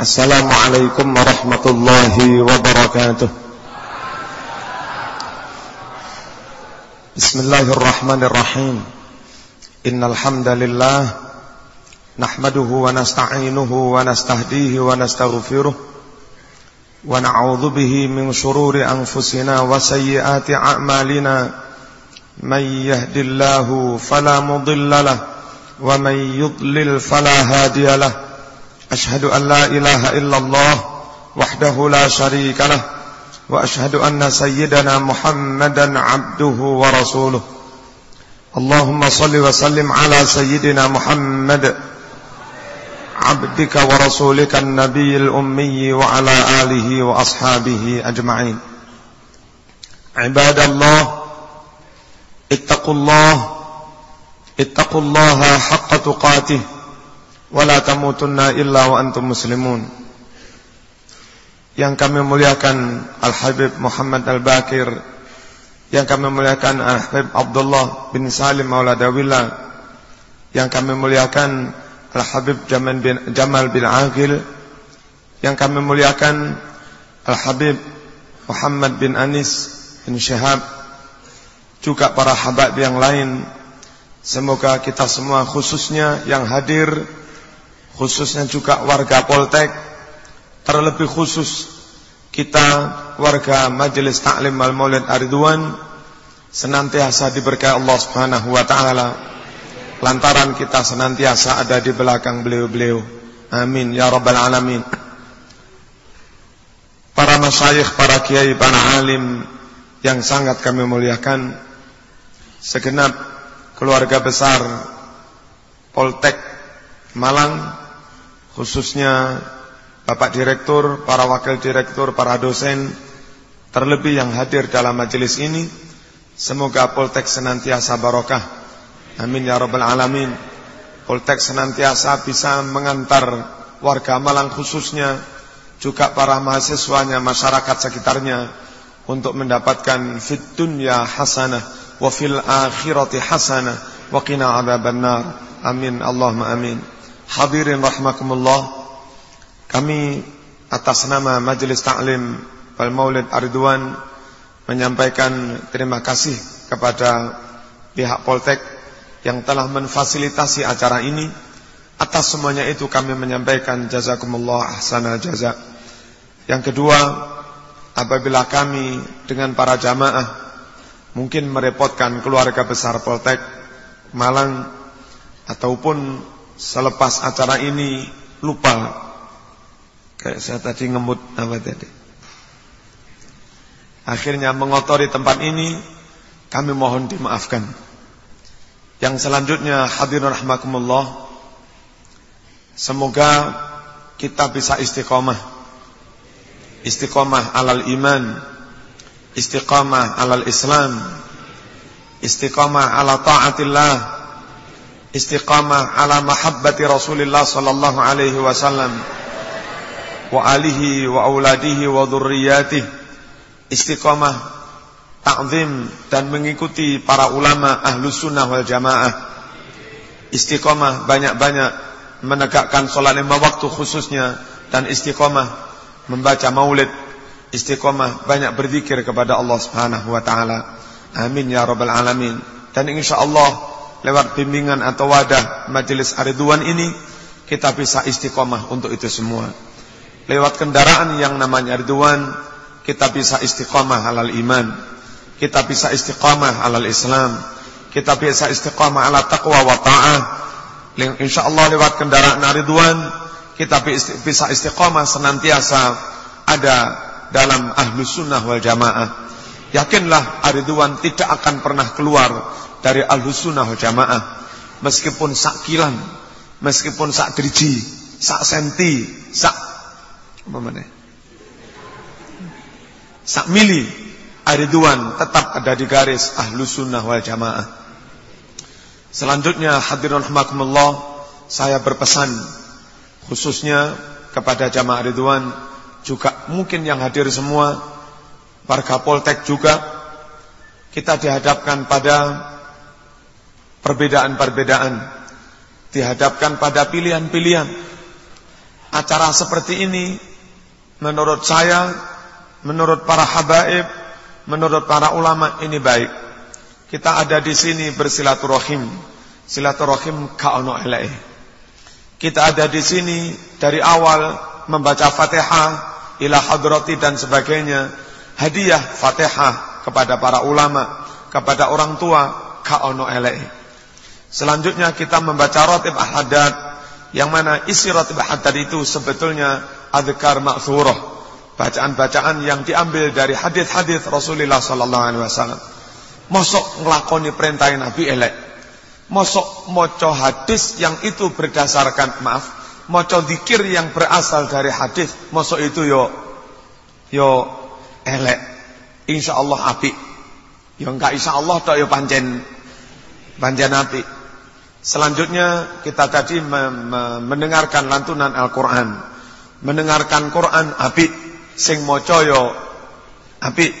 السلام عليكم ورحمة الله وبركاته. بسم الله الرحمن الرحيم. إن الحمد لله نحمده ونستعينه ونستهديه ونستغفره ونعوذ به من شرور أنفسنا وسيئات أعمالنا. من يهد الله فلا مضل له ومن يضلل فلا هادي له. أشهد أن لا إله إلا الله وحده لا شريك له وأشهد أن سيدنا محمدا عبده ورسوله. اللهم صل وسلم على سيدنا محمد عبدك ورسولك النبي الأمي وعلى آله وأصحابه أجمعين. عباد الله اتقوا الله اتقوا الله حق تقاته. Wala tamutunna illa wa antum muslimun. Yang kami muliakan Al-Habib Muhammad Al-Bakir yang kami muliakan Al-Habib Abdullah bin Salim Mauladawillah yang kami muliakan Al-Habib Jamal bin, Jamal bin Aqil yang kami muliakan Al-Habib Muhammad bin Anis bin Syahab juga para habib yang lain. Semoga kita semua khususnya yang hadir khususnya juga warga Poltek, terlebih khusus kita warga Majelis Taklim Al Maulid Aridwan senantiasa diberkahi Allah Subhanahu wa taala lantaran kita senantiasa ada di belakang beliau-beliau. Amin ya rabbal alamin. Para masyayikh, para kiai, para alim yang sangat kami muliakan segenap keluarga besar Poltek Malang khususnya Bapak Direktur, para Wakil Direktur, para dosen, terlebih yang hadir dalam majelis ini, semoga Poltek senantiasa barokah. Amin ya rabbal alamin. Poltek senantiasa bisa mengantar warga Malang khususnya juga para mahasiswanya, masyarakat sekitarnya untuk mendapatkan fit dunya hasanah wa fil akhirati hasanah wa qina. Amin Allahumma amin. Hadirin rahmakumullah Kami atas nama Majelis Ta'lim Wal Maulid Aridwan Menyampaikan terima kasih kepada pihak Poltek Yang telah menfasilitasi acara ini. Atas semuanya itu kami menyampaikan Jazakumullah ahsana jaza. Yang kedua Apabila kami dengan para jamaah Mungkin merepotkan keluarga besar Poltek Malang Ataupun selepas acara ini lupa. Kayak saya tadi ngemut apa tadi? Akhirnya mengotori tempat ini kami mohon dimaafkan. Yang selanjutnya hadirin rahmakumullah semoga kita bisa istiqomah. Istiqomah alal iman istiqomah alal islam istiqomah ala taatillah istiqamah ala mahabbati Rasulullah sallallahu alaihi wasallam wa alihi wa auladihi wa dzurriyyatihi istiqamah ta'zim dan mengikuti para ulama ahlu sunnah wal jamaah. Istiqamah banyak-banyak menegakkan sholat lima waktu khususnya dan istiqamah membaca maulid. Istiqamah banyak berzikir kepada Allah Subhanahu wa taala. Amin ya rabbal alamin. Dan insyaallah lewat bimbingan atau wadah majelis Ariduan ini kita bisa istiqomah untuk itu semua. Lewat kendaraan yang namanya Ariduan kita bisa istiqomah halal iman. Kita bisa istiqomah halal Islam. Kita bisa istiqomah ala taqwa wa ta'ah. Insyaallah lewat kendaraan Ariduan kita bisa istiqomah senantiasa ada dalam ahlu sunnah wal jamaah. Yakinlah Ariduan tidak akan pernah keluar dari al-sunnah jamaah meskipun sak kilan meskipun sak driji sak senti sak apa mana? Sak mili ariduan tetap ada di garis ahlu sunnah wal jamaah. Selanjutnya hadirin rahmakumullah saya berpesan khususnya kepada jamaah Ridwan juga mungkin yang hadir semua warga Poltek juga kita dihadapkan pada perbedaan-perbedaan dihadapkan pada pilihan-pilihan acara seperti ini menurut saya, menurut para habaib, menurut para ulama ini baik. Kita ada di sini bersilaturahim. Silaturahim kaono eleh. Kita ada di sini dari awal membaca Fatihah, ila hadrati dan sebagainya. Hadiah Fatihah kepada para ulama, kepada orang tua, kaono eleh. Selanjutnya kita membaca rotib ahadat yang mana isi roti hadad itu sebetulnya adhkar ma'thurah, bacaan-bacaan yang diambil dari hadis-hadis Rasulullah sallallahu alaihi wasallam. Mosok nglakoni perintah Nabi elek. Mosok maca hadis yang itu berdasarkan maaf, maca zikir yang berasal dari hadis, mosok itu yo yo elek. Insyaallah api. Yo enggak insyaallah tok yo pancen pancen api. Selanjutnya kita tadi mendengarkan lantunan Al-Quran. Mendengarkan Quran api. Sing mocoyo api.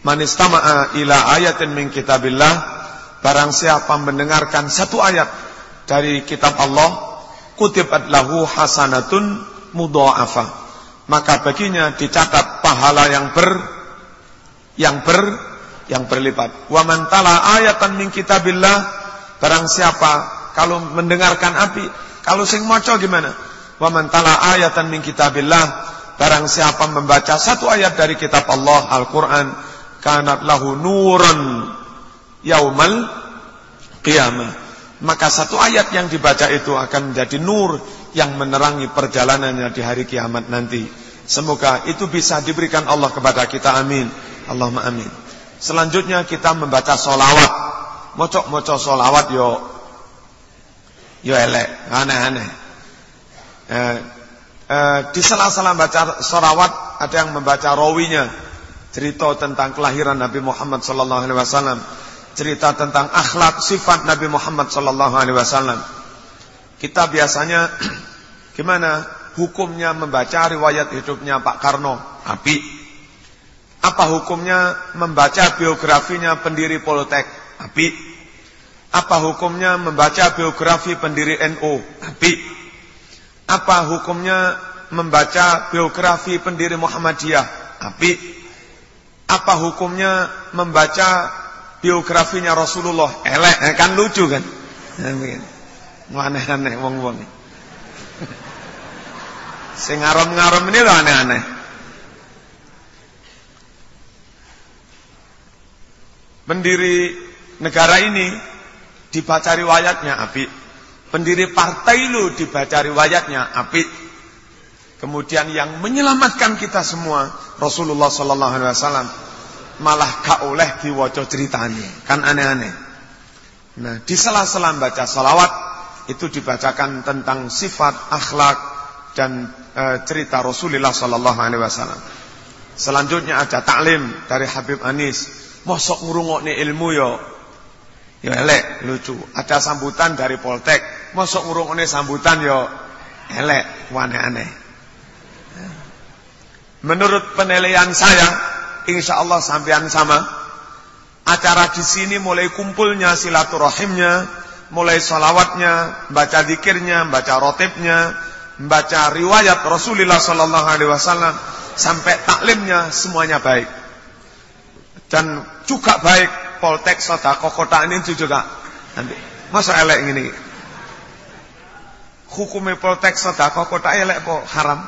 Manistama'a ila ayatin min kitabillah. Barang siapa mendengarkan satu ayat dari kitab Allah. Kutibat lahu hasanatun mudha'afah. Maka baginya dicatat pahala yang ber yang ber yang berlipat. Wa man tala ayatan min kitabillah barang siapa kalau mendengarkan api, kalau sing maca gimana? Wa man tala ayatan min kitabillah, barang siapa membaca satu ayat dari kitab Allah Al-Qur'an, kanat lahu nuran yaumal qiyamah. Maka satu ayat yang dibaca itu akan menjadi nur yang menerangi perjalanannya di hari kiamat nanti. Semoga itu bisa diberikan Allah kepada kita. Amin. Allahumma amin. Selanjutnya kita membaca solawat. Mocok-mocok solawat yo yo elek, aneh-aneh. Eh, eh, di sela-sela baca sorawat ada yang membaca rawinya cerita tentang kelahiran Nabi Muhammad sallallahu alaihi wasallam, cerita tentang akhlak sifat Nabi Muhammad sallallahu alaihi wasallam. Kita biasanya gimana hukumnya membaca riwayat hidupnya Pak Karno? Api. Apa hukumnya membaca biografinya pendiri Politek? Api. Apa hukumnya membaca biografi pendiri NU? Tapi apa hukumnya membaca biografi pendiri Muhammadiyah? Tapi apa hukumnya membaca biografinya Rasulullah? Elek, eh, kan lucu kan? Aneh-aneh wong-wong. Sing ngarom-ngarom ini loh aneh-aneh. Pendiri negara ini dibaca riwayatnya api. Pendiri partai lu dibaca riwayatnya api. Kemudian yang menyelamatkan kita semua Rasulullah sallallahu alaihi wasallam malah gak oleh diwaca ceritanya. Kan aneh-aneh. Nah, di sela-sela baca salawat itu dibacakan tentang sifat, akhlak dan e, cerita Rasulullah sallallahu alaihi wasallam. Selanjutnya ada taklim dari Habib Anis. Mosok ngurungokne ilmu yo Ya elek, lucu. Ada sambutan dari Poltek. Masuk ngurungane sambutan ya elek, aneh-aneh. Menurut penilaian saya, insya Allah sampean sama. Acara di sini mulai kumpulnya silaturahimnya, mulai salawatnya, baca dikirnya, baca rotibnya, baca riwayat Rasulullah Sallallahu Alaihi Wasallam, sampai taklimnya semuanya baik. Dan juga baik poltek sodako kota ini juga nanti masa elek ini hukumnya poltek sodako kota elek kok haram?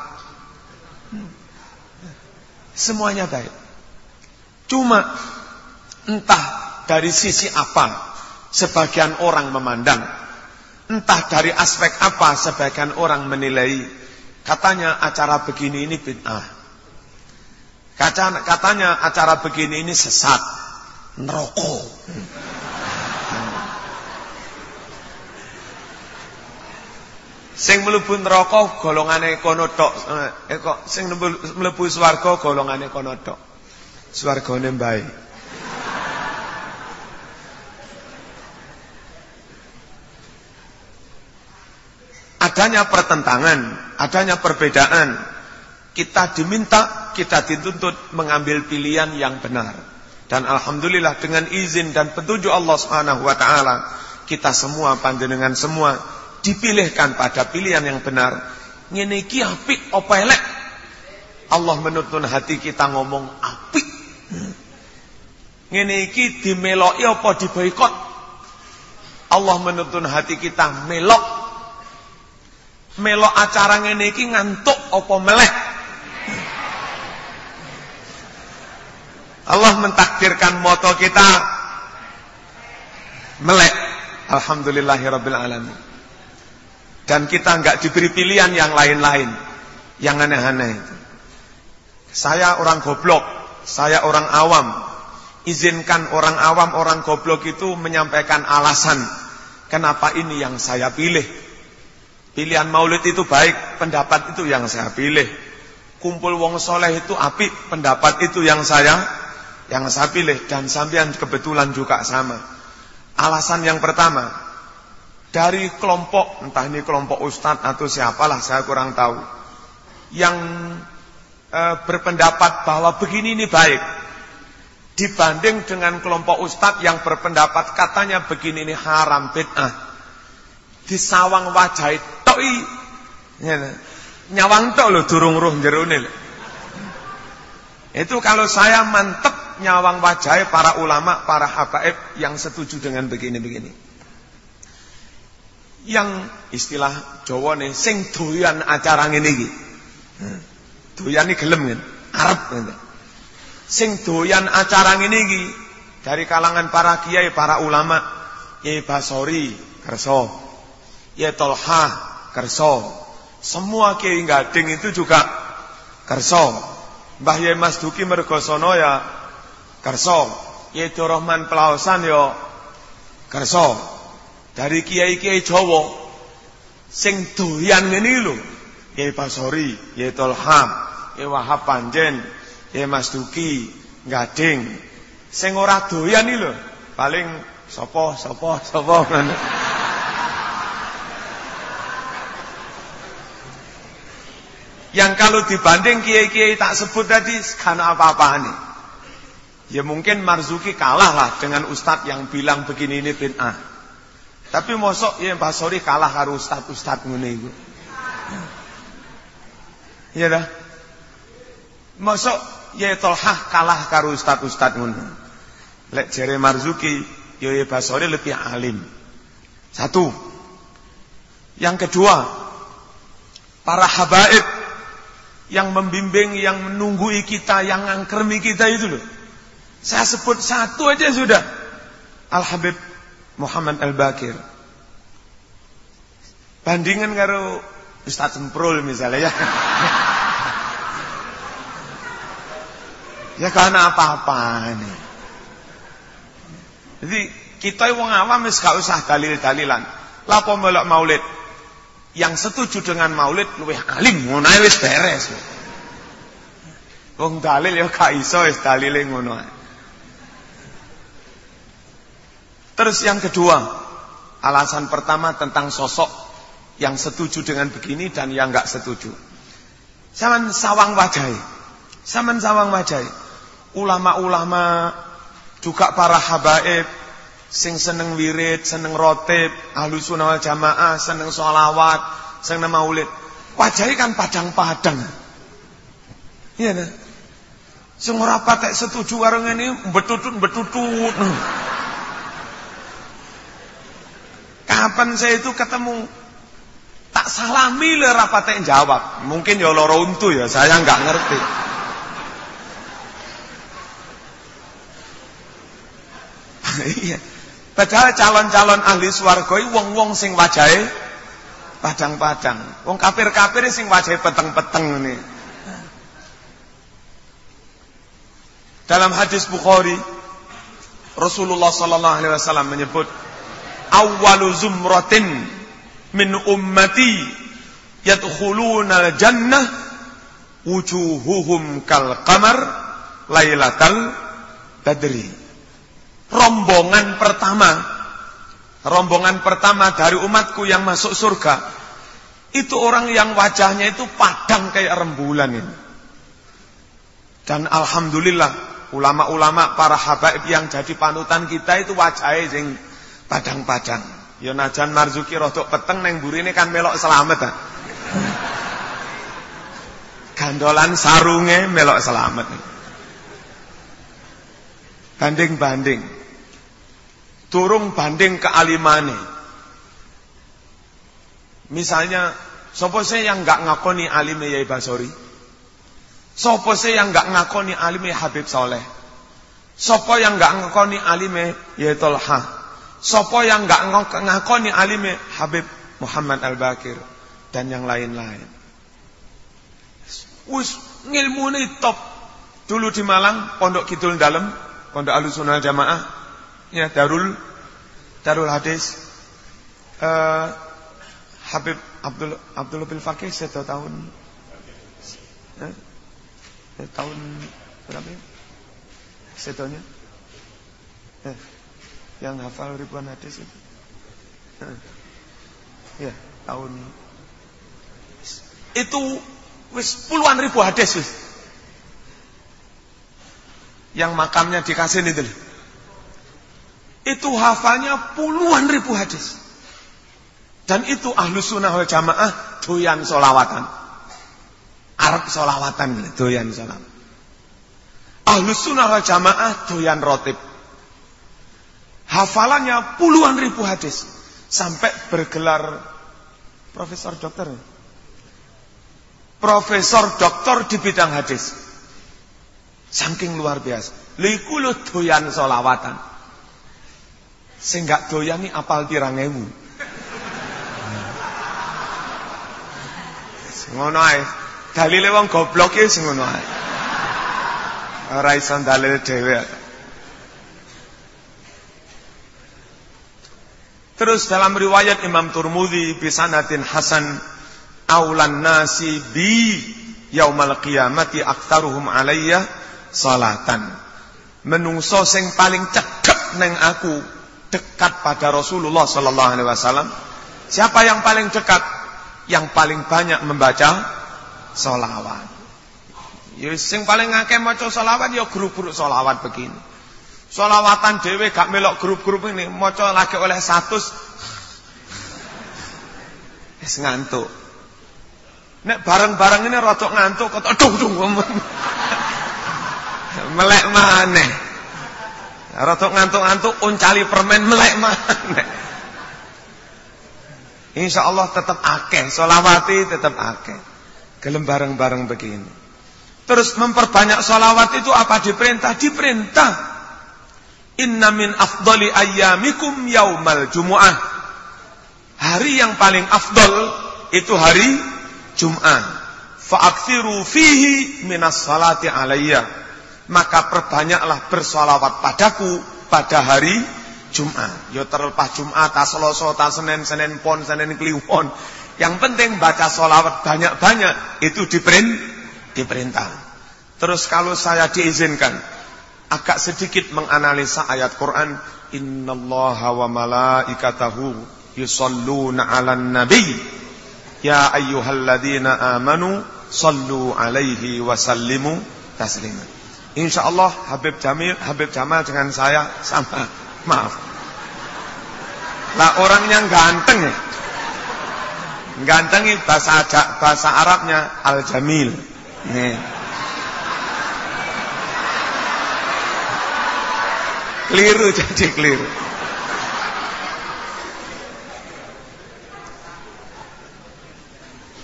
Semuanya baik. Cuma entah dari sisi apa sebagian orang memandang entah dari aspek apa sebagian orang menilai katanya acara begini ini bid'ah. Katanya acara begini ini sesat neraka. Sing mlebu neraka golongane kono tok. Eh kok sing mlebu swarga golongane kono tok. Swargane mbae. Adanya pertentangan, adanya perbedaan. Kita diminta, kita dituntut mengambil pilihan yang benar. Dan alhamdulillah dengan izin dan petunjuk Allah Subhanahu wa taala, kita semua panjenengan semua dipilihkan pada pilihan yang benar ngene iki apik apa elek? Allah menuntun hati kita ngomong apik. Ngene iki dimeloki apa diboikot? Allah menuntun hati kita melok. Melok acara ngene iki ngantuk apa melek? Allah mentakdirkan moto kita melek. Alhamdulillahirabbil alamin. Dan kita enggak diberi pilihan yang lain-lain, yang aneh-aneh itu. Saya orang goblok, saya orang awam. Izinkan orang awam, orang goblok itu menyampaikan alasan kenapa ini yang saya pilih. Pilihan maulid itu baik, pendapat itu yang saya pilih. Kumpul wong soleh itu api, pendapat itu yang saya yang saya pilih dan sampean kebetulan juga sama. Alasan yang pertama, dari kelompok, entah ini kelompok ustadz atau siapalah saya kurang tahu, yang e, berpendapat bahwa begini ini baik, dibanding dengan kelompok ustadz yang berpendapat katanya begini ini haram bid'ah, disawang wajah toi, ya, nyawang tok lo durung ruh jerone. Itu kalau saya mantep nyawang wajah para ulama, para habaib yang setuju dengan begini-begini. Yang istilah Jawa nih, sing doyan acara ngene iki. Hmm. Doyan iki gelem kan, Arab gitu. Sing doyan acara ngene iki dari kalangan para kiai, para ulama, Yai Basori, kerso. Yai Tolha, kerso. Semua kiai gading itu juga kerso. Mbah Yai Mas Duki Mergosono ya kerso yaitu Rahman Pelawasan yo kerso dari kiai-kiai Jawa. Sing doyan ngene lho. Kiai Basori Kiai Tolham Kiai Wahab Panjen Kiai Mas Duki Gading. Sing ora doyan iki lho. Paling sapa sapa sapa yang kalau dibanding kiai-kiai tak sebut tadi karena apa-apa nih Ya mungkin Marzuki kalah lah dengan ustadz yang bilang begini ini bid'ah. Tapi mosok ya Pak Sori kalah karo ustadz-ustadz ngene iku. Iya dah. Mosok ya Tolhah kalah karo ustadz-ustadz ngono. Lek jere Marzuki ya ya Basori lebih alim. Satu. Yang kedua, para habaib yang membimbing, yang menunggui kita, yang ngangkermi kita itu loh. Saya sebut satu aja sudah. Al-Habib Muhammad Al-Bakir. Bandingan karo Ustaz Semprul misalnya ya. ya karena apa-apa ini. Jadi kita wong awam wis gak usah dalil-dalilan. Lapo melok maulid. Yang setuju dengan maulid luwih alim ngono wis beres. Wong dalil ya gak iso wis dalile ngono Terus yang kedua, alasan pertama tentang sosok yang setuju dengan begini dan yang enggak setuju. Saman sawang wajai. Saman sawang wajai. Ulama-ulama juga para habaib sing seneng wirid, seneng rotib, ahlu sunnah jamaah, seneng sholawat, seneng maulid. Wajai kan padang-padang. Iya nah. Sing ora patek setuju karo ngene betutut-betutut. Kapan saya itu ketemu tak salami le rapate jawab. Mungkin ya loro untu ya, saya nggak ngerti. Iya. Padahal calon-calon ahli swarga wong-wong sing wajahe padang-padang. Wong kafir-kafir sing wajahe peteng-peteng ini. Dalam hadis Bukhari Rasulullah sallallahu alaihi wasallam menyebut awwalu zumratin min ummati yadkhuluna jannah wujuhuhum kal qamar lailatal badri rombongan pertama rombongan pertama dari umatku yang masuk surga itu orang yang wajahnya itu padang kayak rembulan ini. Dan alhamdulillah ulama-ulama para habaib yang jadi panutan kita itu wajahnya sing padang-padang. Ya najan Marzuki rodok peteng neng burine kan melok selamat ta. gandolan sarunge melok selamat. Banding-banding. Turung banding kealimane. Misalnya, sopo saya yang nggak ngakoni alime Yai Basori? Sopo saya yang nggak ngakoni alime Habib Soleh? Sopo yang nggak ngakoni alime Yai Tolha? Sopo yang nggak ngakoni alime Habib Muhammad Al-Bakir? Dan yang lain-lain. Wis ngilmune top. Dulu di Malang, Pondok Kidul Dalam, Pondok Ahlussunnah Jamaah, ya Darul Darul Hadis. Uh, Habib Abdul Abdul bin Fakih satu tahun eh, tahun berapa ya? Setonya? Eh, yang hafal ribuan hadis itu. Ya, tahun itu Wis puluhan ribu hadis wis. Yang makamnya dikasih itu. Itu hafalnya puluhan ribu hadis. Dan itu ahlu sunnah wal jamaah doyan solawatan. Arab solawatan doyan solawat. Ahlu sunnah wal jamaah doyan rotib. Hafalannya puluhan ribu hadis. Sampai bergelar profesor dokter profesor doktor di bidang hadis. Saking luar biasa. Liku lu doyan solawatan. Sing gak doyan nih apal tirang ewu. Ngono ae. Dalile wong goblok ya sing ngono ae. Ora dalil dhewe. Terus dalam riwayat Imam Turmudi bisanatin Hasan aulan nasi bi yaumal qiyamati aktaruhum alayya salatan. Menungso sing paling cekep neng aku dekat pada Rasulullah sallallahu alaihi wasallam. Siapa yang paling dekat? Yang paling banyak membaca solawat. Ya sing paling akeh maca solawat ya grup-grup solawat begini. Solawatan dewe gak melok grup-grup ini maca lagi oleh satu Wis ngantuk. Nek bareng-bareng ini rotok ngantuk kata dung dung melek maneh. Rotok ngantuk-ngantuk uncali permen melek maneh. Insya Allah tetap akeh, solawati tetap akeh. Gelem bareng-bareng begini. Terus memperbanyak solawat itu apa diperintah? Diperintah. Inna min afdali ayyamikum yaumal jumu'ah. Hari yang paling afdol itu hari Jumat. Fa'akthiru fihi minas salati alayya. Maka perbanyaklah bersolawat padaku pada hari Jumat. Ya terlepas Jumat, ta Selasa, ta Senin, Senin Pon, Senin Kliwon. Yang penting baca solawat banyak-banyak itu diperintah. Terus kalau saya diizinkan agak sedikit menganalisa ayat Quran, innallaha wa malaikatahu yusalluna 'alan nabi Ya ayyuhalladzina amanu sallu alaihi wa sallimu taslima. Insyaallah Habib Jamil, Habib Jamal dengan saya sama. Maaf. Lah orangnya ganteng ya. Ganteng bahasa bahasa Arabnya Al Jamil. Nih. Keliru jadi keliru.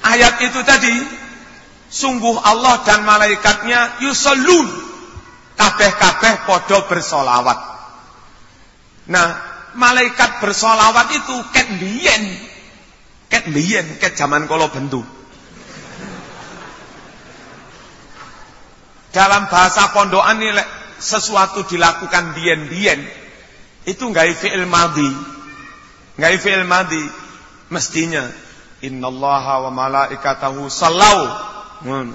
ayat itu tadi sungguh Allah dan malaikatnya yusallun. Kabeh-kabeh podo bersolawat. Nah malaikat bersolawat itu ket biyen ket biyen ket zaman kala bentu dalam bahasa pondokan ini sesuatu dilakukan biyen-biyen itu nggak fi'il madhi nggak fi'il madhi mestinya Innallaha wa malaikatahu sallau. Hmm.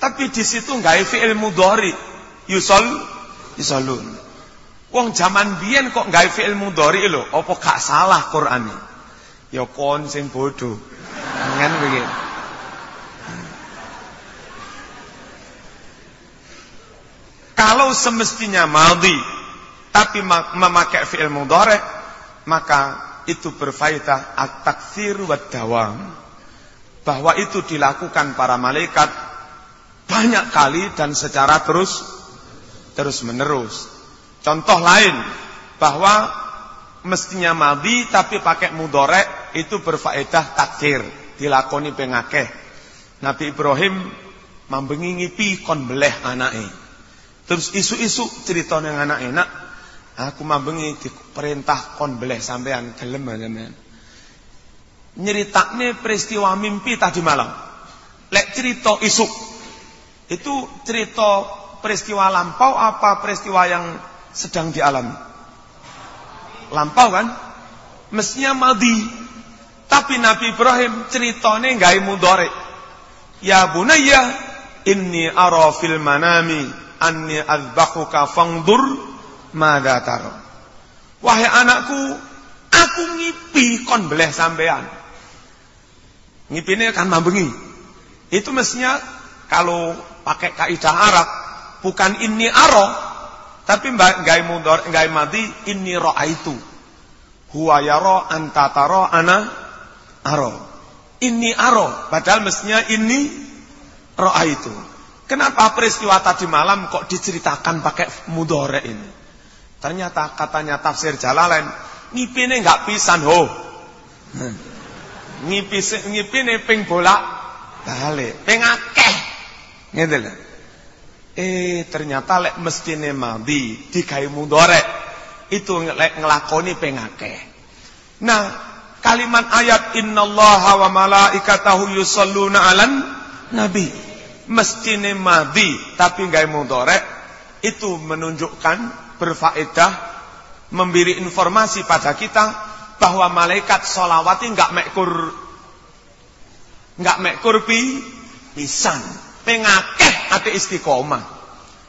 Tapi di situ nggak fi'il mudhari. Yusol yusolun. Wong zaman biyen kok nggak fi'il mudhari lho, apa gak salah Qur'ane? Ya kon sing bodoh. Ngen begini. Kalau semestinya maldi tapi memakai fi'il mudhari maka itu berfaedah at-takfir wa dawam. bahwa itu dilakukan para malaikat banyak kali dan secara terus terus menerus. Contoh lain bahwa mestinya madi tapi pakai mudorek itu berfaedah takdir dilakoni pengakeh. Nabi Ibrahim mambengi ngipi kon beleh anake. Terus isu-isu cerita ning anake, "Nak, aku mambengi diperintah kon beleh sampean gelem sampean." nyeritakne peristiwa mimpi tadi malam. Lek cerita isuk. Itu cerita peristiwa lampau apa peristiwa yang sedang dialami? Lampau kan? Mestinya madi. Tapi Nabi Ibrahim ceritanya nggak mudore. Ya bunayya inni ara fil manami anni azbahuka fangdur madza taro. Wahai anakku, aku ngipi kon beleh sampean. Ngipine kan mambengi. Itu mestinya kalau pakai kaidah Arab bukan ini aro tapi nggak mudor nggak mati ini itu huwa yaro anta ana aro ini aro padahal mestinya ini itu kenapa peristiwa tadi malam kok diceritakan pakai mudore ini? Ternyata katanya tafsir Jalalain ngipine nggak pisan ho. Ngipi ngipine ping bolak balik ping akeh. Ngene lho? Eh ternyata lek mestine madi digawe mudhare itu lek nglakoni ping akeh. Nah kalimat ayat innallaha wa malaikatahu yusalluna 'alan nabi mestine madi tapi gawe mudhare itu menunjukkan berfaedah memberi informasi pada kita bahwa malaikat solawati nggak mekur nggak mekur pi pisan pengakeh ati istiqomah.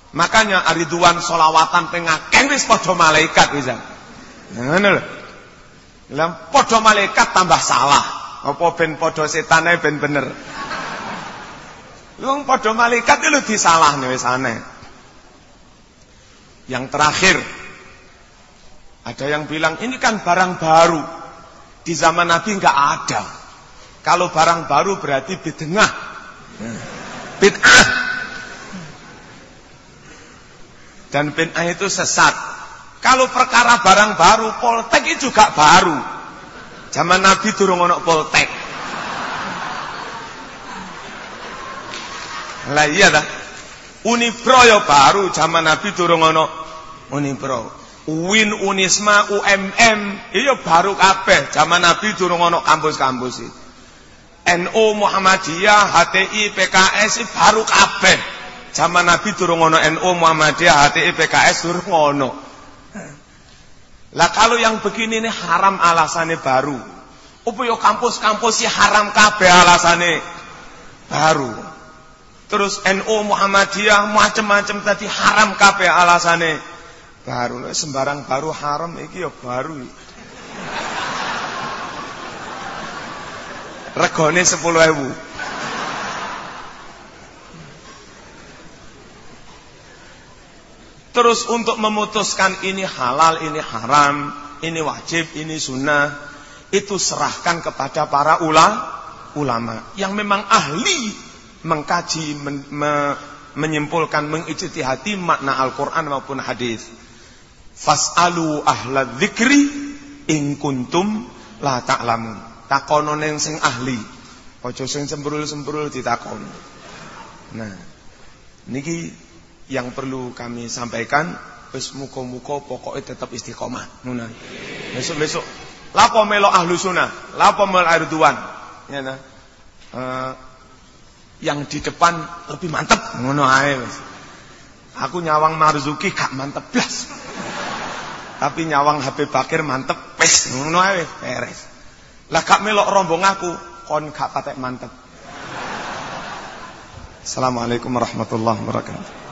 Makanya ariduan solawatan pengakeh wis podo malaikat bisa ngono lho. Lah podo malaikat tambah salah. Apa ben podo setane ben bener Wong podo malaikat itu disalahne wis aneh yang terakhir ada yang bilang ini kan barang baru. Di zaman Nabi nggak ada. Kalau barang baru berarti bid'ah. Bid'ah. Dan bid'ah itu sesat. Kalau perkara barang baru, poltek itu juga baru. Zaman Nabi turun ono poltek. Lah iya dah. Unipro ya baru zaman Nabi turun ono Unipro. Win Unisma UMM iya baru kabeh zaman Nabi durung ana kampus-kampus iki. NU Muhammadiyah, HTI, PKS baru kabeh. Zaman Nabi durung ana NU Muhammadiyah, HTI, PKS durung ana. Lah kalau yang begini ini haram alasannya baru. Apa yo kampus-kampus sih haram kabeh alasannya baru. Terus NU Muhammadiyah macam-macam tadi haram kabeh alasannya baru sembarang baru haram iki ya baru. Regane 10.000 Terus untuk memutuskan ini halal, ini haram, ini wajib, ini sunnah, itu serahkan kepada para ula, ulama yang memang ahli mengkaji, men, me, menyimpulkan, mengijtihati makna Al-Quran maupun hadis. Fas'alu ahla dzikri in kuntum la ta'lamun. Takono ning sing ahli. Aja sing sembrul-sembrul ditakon. Nah, niki yang perlu kami sampaikan wis muka-muka pokoknya tetap istiqomah. Nuna. Besok-besok lapo melo ahlu sunnah, lapo melo arduan. Ya nah. Uh, yang di depan lebih mantep ngono ae. Aku nyawang Marzuki gak mantep blas. Tapi nyawang HP Bakir mantep, wis ngono ae beres. Lah gak melok rombong aku, kon gak patek mantep. Assalamualaikum warahmatullahi wabarakatuh.